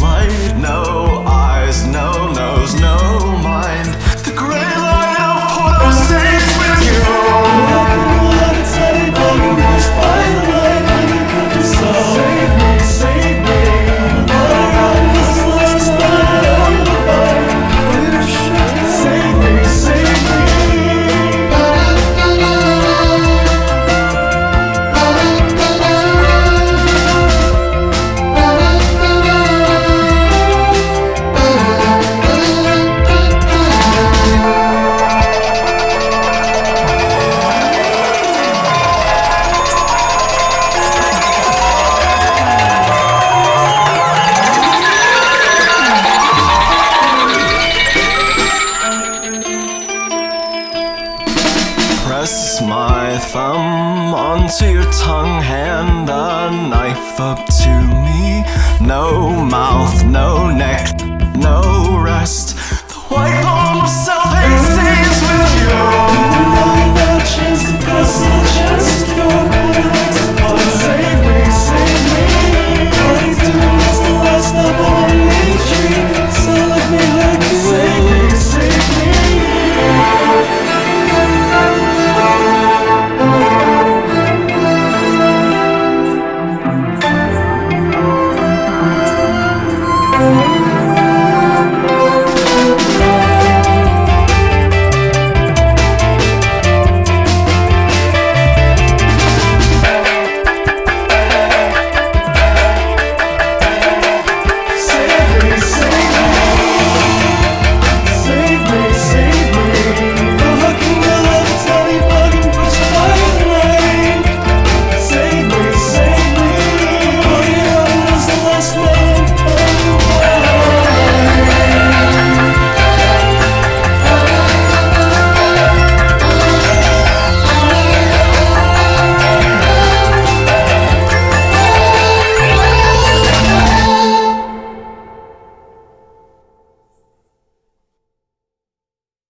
light now. press my thumb onto your tongue, hand a knife up to me. No mouth, no neck, no rest. The white palm of salvation.